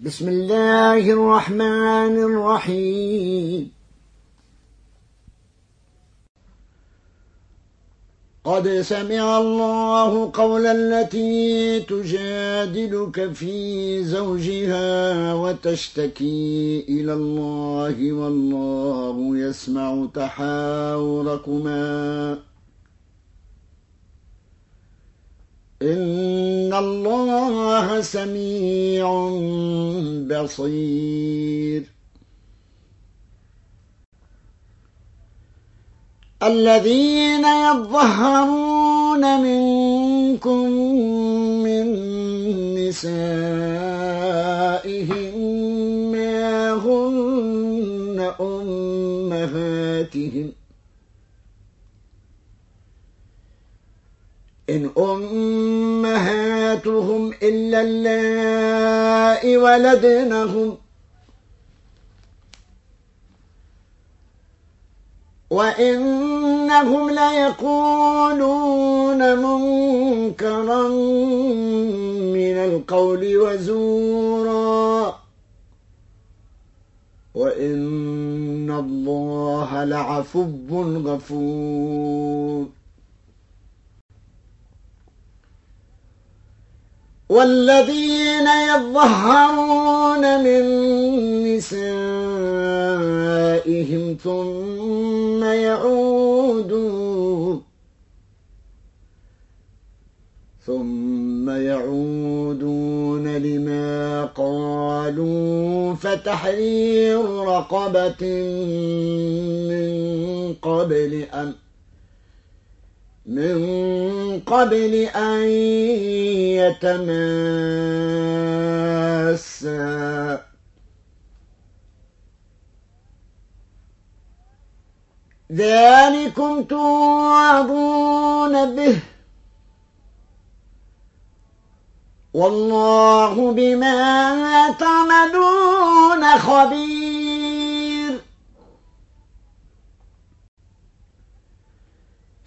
بسم الله الرحمن الرحيم. قد سمع الله قول التي تجادلك في زوجها وتشتكي إلى الله والله يسمع تحاوركما. إن الله سميع بصير الذين يظهرون منكم من نسائهم ما هن أمهاتهم إن أمهاتهم إلا اللائي ولدنهم وإنهم ليقولون منكرا من القول وزورا وإن الله لعفو غفور والذين يظهرون من نسائهم ثم يعودون ثم يعودون لما قالوا فتحرير رقبة من قبل أن من قبل أن يتماسا. ذلكم توعظون به. والله بما تعملون خبير.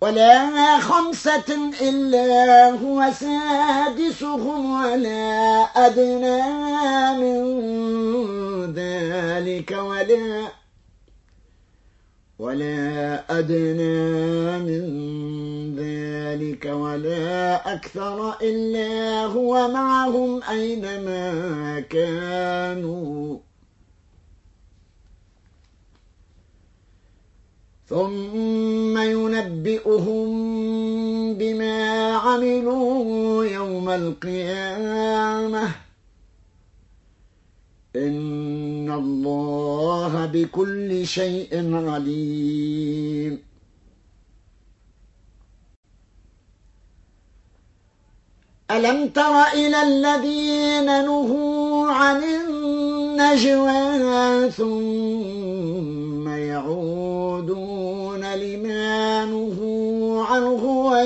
ولا خمسة إلا هو سادسهم ولا أدنى من ذلك ولا ولا أدنى من ذلك ولا أكثر إلا هو معهم أينما كانوا ثم ينبئهم بما عملوا يوم القيامة. إن الله بكل شيء عليم. ألم تر إلى الذين نهوا عن النجوى ثم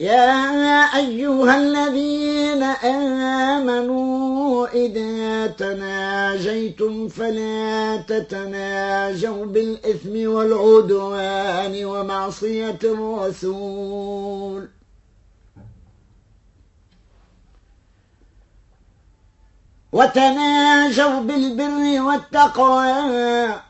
يا أيها الذين آمنوا إذا تناجيتم فلا تتناجوا بالإثم والعدوان ومعصية الرسول. وتناجوا بالبر والتقوى.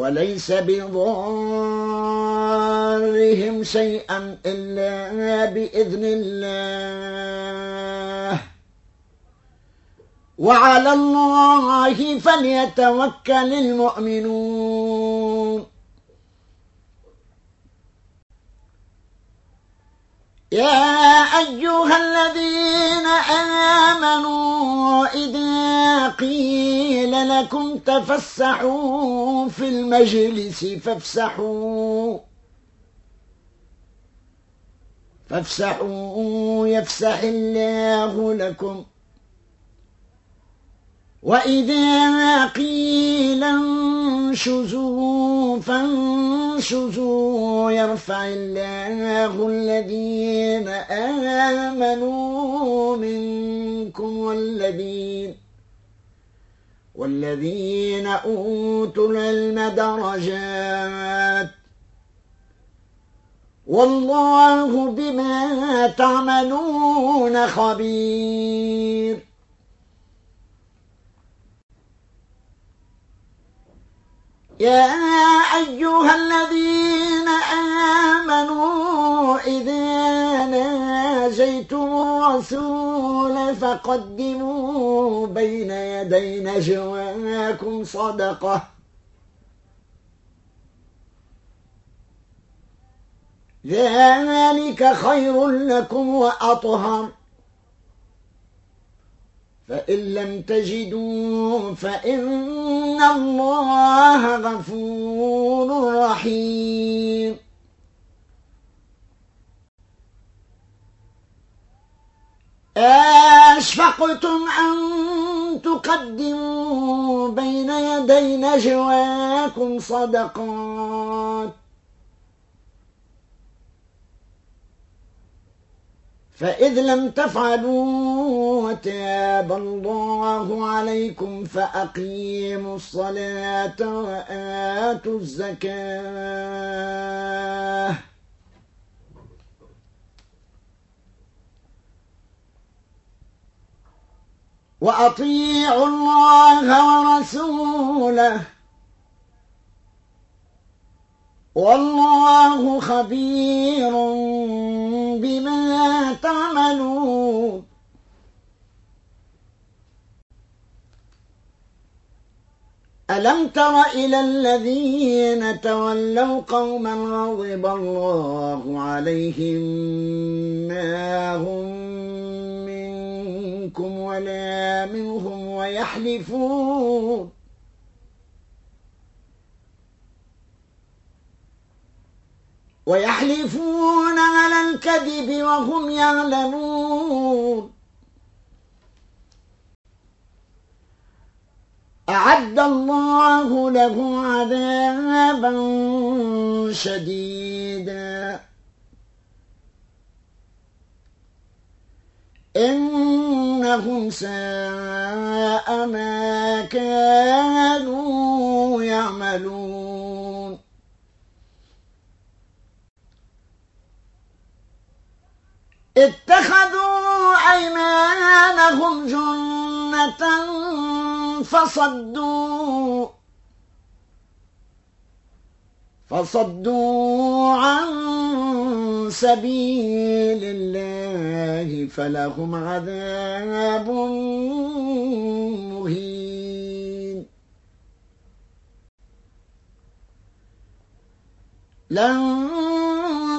وليس بضارهم شيئا إلا بإذن الله. وعلى الله فليتوكل المؤمنون. يا أيها الذين آمنوا إذا قيل لكم تفسحوا في المجلس فافسحوا. فافسحوا يفسح الله لكم. وإذا قيل انشزوا فانشزوا يرفع الله الذين آمنوا منكم والذين والذين أوتوا العلم درجات والله بما تعملون خبير. يا أيها الذين آمنوا إذا ناجيتم الرسول فقدموا بين يدي نجواكم صدقة. ذلك خير لكم وأطهر. فإن لم تجدوا فإن الله غفور رحيم. أشفقتم أن تقدموا بين يدي نجواكم صدقات. فإذ لم تفعلوا وتاب الله عليكم فأقيموا الصلاة وآتوا الزكاة. وأطيعوا الله ورسوله. والله خبير بما تعملون. ألم تر إلى الذين تولوا قوما غضب الله عليهم ما هم منكم ولا منهم ويحلفون. ويحلفون على الكذب وهم يعلمون. أعد الله له عذابا شديدا. إنهم ساء ما كانوا يعملون. اتخذوا أيمانهم جنة فصدوا فصدوا عن سبيل الله فلهم عذاب مهين. لن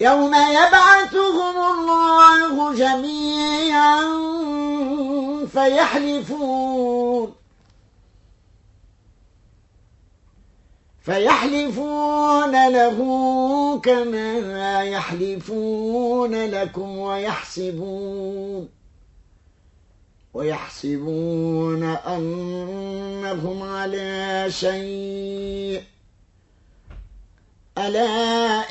يوم يبعثهم الله جميعا فيحلفون. فيحلفون له كما يحلفون لكم ويحسبون. ويحسبون أنهم على شيء. ألا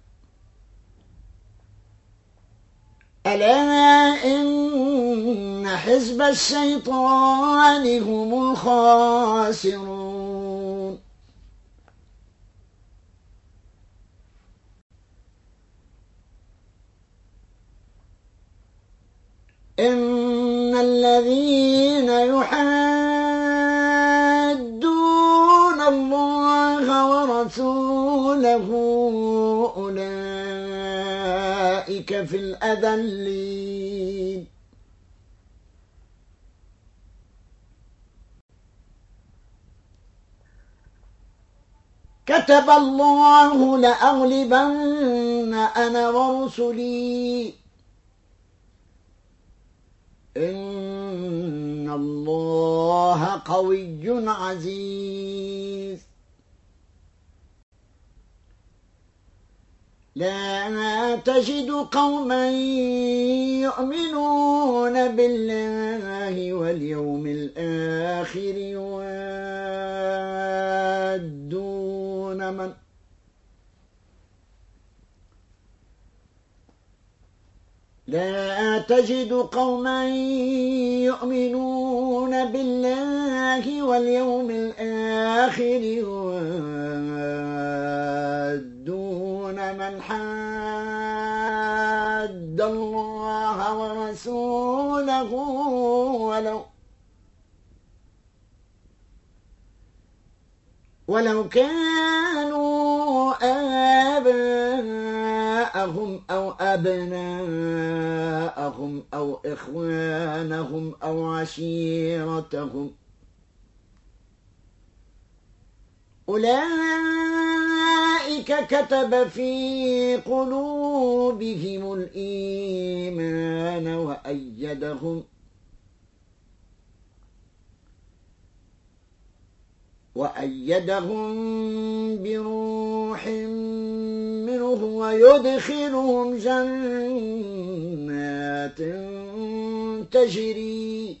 ألا إن حزب الشيطان هم الخاسرون. إن الذين أولئك في الأذلين. كتب الله لأغلبن أنا ورسلي. إن الله قوي عزيز. لا تجد قوما يؤمنون بالله واليوم الآخر يوادون من لا تجد قوما يؤمنون بالله واليوم الآخر يوادون من حاد الله ورسوله ولو ولو كانوا آباءهم أو أبناءهم أو إخوانهم أو عشيرتهم أولئك كتب في قلوبهم الإيمان وأيدهم وأيدهم بروح منه ويدخلهم جنات تجري